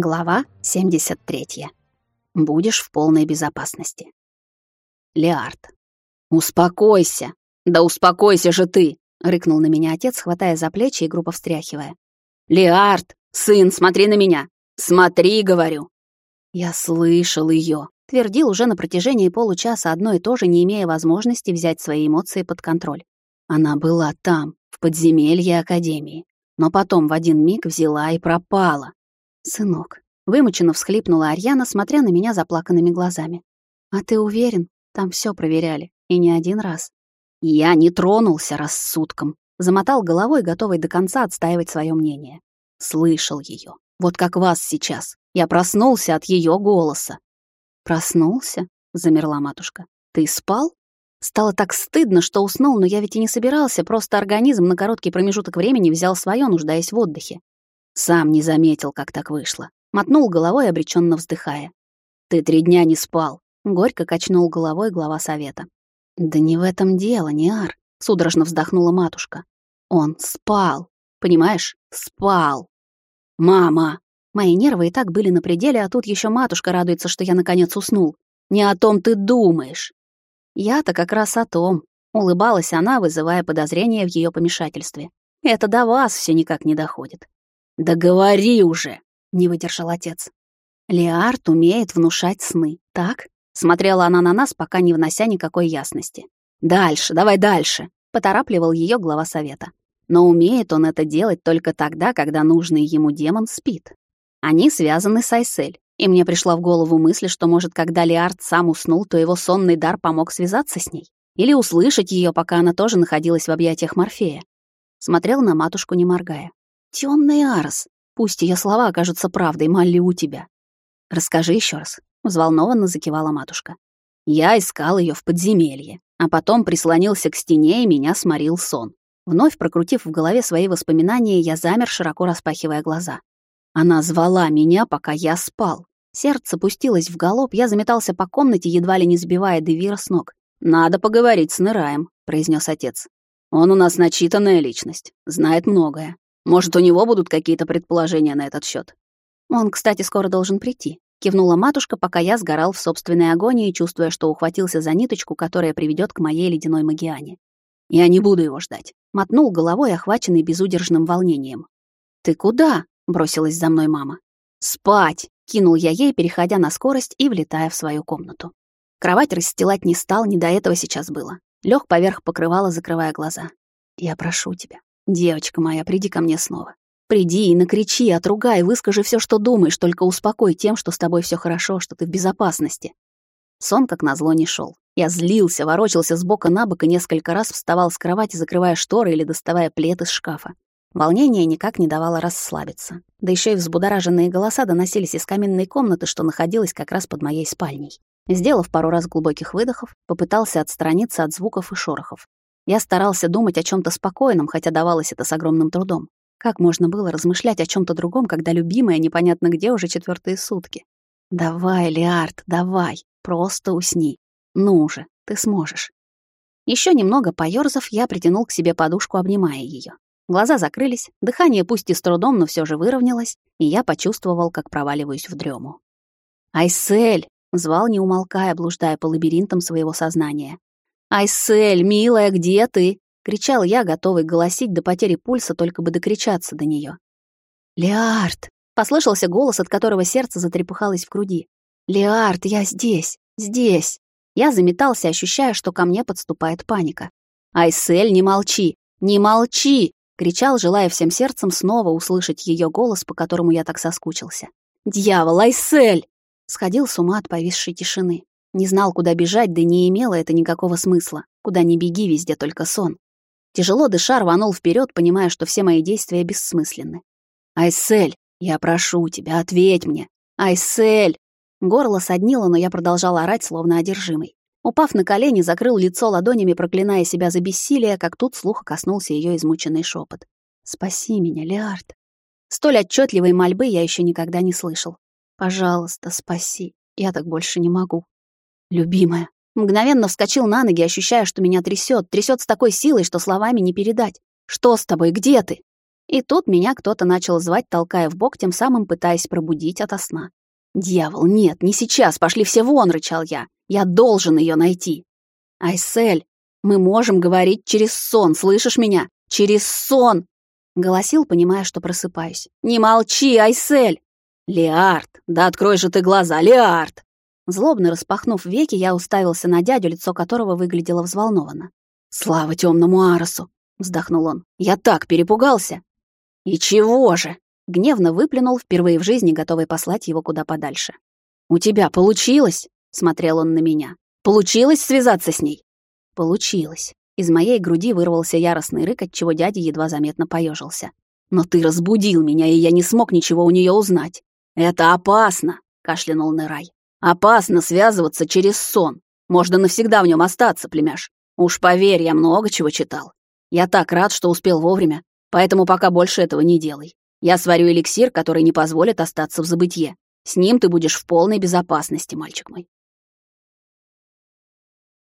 Глава 73. Будешь в полной безопасности. Леард. «Успокойся! Да успокойся же ты!» — рыкнул на меня отец, хватая за плечи и грубо встряхивая. «Леард! Сын, смотри на меня! Смотри, говорю!» Я слышал ее, твердил уже на протяжении получаса одно и то же, не имея возможности взять свои эмоции под контроль. Она была там, в подземелье Академии, но потом в один миг взяла и пропала. «Сынок», — вымученно всхлипнула Арьяна, смотря на меня заплаканными глазами. «А ты уверен? Там все проверяли. И не один раз». «Я не тронулся рассудком», — замотал головой, готовый до конца отстаивать свое мнение. Слышал ее. Вот как вас сейчас. Я проснулся от ее голоса. «Проснулся?» — замерла матушка. «Ты спал?» Стало так стыдно, что уснул, но я ведь и не собирался, просто организм на короткий промежуток времени взял свое, нуждаясь в отдыхе. Сам не заметил, как так вышло. Мотнул головой, обреченно вздыхая. «Ты три дня не спал», — горько качнул головой глава совета. «Да не в этом дело, Ниар», — судорожно вздохнула матушка. «Он спал, понимаешь? Спал». «Мама!» Мои нервы и так были на пределе, а тут еще матушка радуется, что я наконец уснул. «Не о том ты думаешь». Я-то как раз о том. Улыбалась она, вызывая подозрения в ее помешательстве. Это до вас все никак не доходит. «Да говори уже!» — не выдержал отец. «Леард умеет внушать сны, так?» Смотрела она на нас, пока не внося никакой ясности. «Дальше, давай дальше!» — поторапливал ее глава совета. Но умеет он это делать только тогда, когда нужный ему демон спит. Они связаны с Айсель, и мне пришла в голову мысль, что, может, когда Леард сам уснул, то его сонный дар помог связаться с ней. Или услышать ее, пока она тоже находилась в объятиях Морфея. Смотрел на матушку, не моргая. Темный Арс, пусть ее слова окажутся правдой, молю тебя. Расскажи еще раз, взволнованно закивала матушка. Я искал ее в подземелье, а потом прислонился к стене и меня сморил сон. Вновь прокрутив в голове свои воспоминания, я замер, широко распахивая глаза. Она звала меня, пока я спал. Сердце пустилось в галоп, я заметался по комнате, едва ли не сбивая Девира с ног. «Надо поговорить с Нераем», — произнес отец. «Он у нас начитанная личность, знает многое. Может, у него будут какие-то предположения на этот счет. Он, кстати, скоро должен прийти. Кивнула матушка, пока я сгорал в собственной агонии, чувствуя, что ухватился за ниточку, которая приведет к моей ледяной магиане. Я не буду его ждать. Мотнул головой, охваченный безудержным волнением. «Ты куда?» — бросилась за мной мама. «Спать!» — кинул я ей, переходя на скорость и влетая в свою комнату. Кровать расстилать не стал, не до этого сейчас было. Лёг поверх покрывала, закрывая глаза. «Я прошу тебя, «Девочка моя, приди ко мне снова. Приди и накричи, отругай, выскажи все, что думаешь, только успокой тем, что с тобой все хорошо, что ты в безопасности». Сон, как назло, не шел. Я злился, ворочался с бока на бок и несколько раз вставал с кровати, закрывая шторы или доставая плед из шкафа. Волнение никак не давало расслабиться. Да еще и взбудораженные голоса доносились из каменной комнаты, что находилась как раз под моей спальней. Сделав пару раз глубоких выдохов, попытался отстраниться от звуков и шорохов. Я старался думать о чем то спокойном, хотя давалось это с огромным трудом. Как можно было размышлять о чем то другом, когда любимая непонятно где уже четвертые сутки? Давай, Лиард, давай, просто усни. Ну же, ты сможешь. Еще немного поёрзав, я притянул к себе подушку, обнимая ее. Глаза закрылись, дыхание пусть и с трудом, но все же выровнялось, и я почувствовал, как проваливаюсь в дрему. «Айсель!» — звал, не умолкая, блуждая по лабиринтам своего сознания. «Айсель, милая, где ты?» — кричал я, готовый голосить до потери пульса, только бы докричаться до нее. «Леард!» — послышался голос, от которого сердце затрепыхалось в груди. «Леард, я здесь! Здесь!» Я заметался, ощущая, что ко мне подступает паника. «Айсель, не молчи! Не молчи!» — кричал, желая всем сердцем снова услышать ее голос, по которому я так соскучился. «Дьявол, Айсель!» Сходил с ума от повисшей тишины. Не знал, куда бежать, да не имело это никакого смысла. Куда ни беги, везде только сон. Тяжело дыша рванул вперед, понимая, что все мои действия бессмысленны. «Айсель, я прошу тебя, ответь мне! Айсель!» Горло соднило, но я продолжал орать, словно одержимый. Упав на колени, закрыл лицо ладонями, проклиная себя за бессилие, как тут слуха коснулся ее измученный шепот. «Спаси меня, Леард!» Столь отчетливой мольбы я еще никогда не слышал. «Пожалуйста, спаси. Я так больше не могу». Любимая. Мгновенно вскочил на ноги, ощущая, что меня трясет, трясет с такой силой, что словами не передать. Что с тобой? Где ты? И тут меня кто-то начал звать, толкая в бок, тем самым пытаясь пробудить ото сна. «Дьявол, нет, не сейчас, пошли все вон!» — рычал я. «Я должен ее найти!» «Айсель, мы можем говорить через сон, слышишь меня? Через сон!» Голосил, понимая, что просыпаюсь. «Не молчи, Айсель!» «Леард, да открой же ты глаза, Леард!» Злобно распахнув веки, я уставился на дядю, лицо которого выглядело взволнованно. «Слава темному Аросу!» — вздохнул он. «Я так перепугался!» «И чего же?» — гневно выплюнул, впервые в жизни готовый послать его куда подальше. «У тебя получилось?» — смотрел он на меня. «Получилось связаться с ней?» «Получилось». Из моей груди вырвался яростный рык, от чего дядя едва заметно поежился. «Но ты разбудил меня, и я не смог ничего у нее узнать. Это опасно!» — кашлянул Нерай. «Опасно связываться через сон. Можно навсегда в нем остаться, племяш. Уж поверь, я много чего читал. Я так рад, что успел вовремя, поэтому пока больше этого не делай. Я сварю эликсир, который не позволит остаться в забытье. С ним ты будешь в полной безопасности, мальчик мой.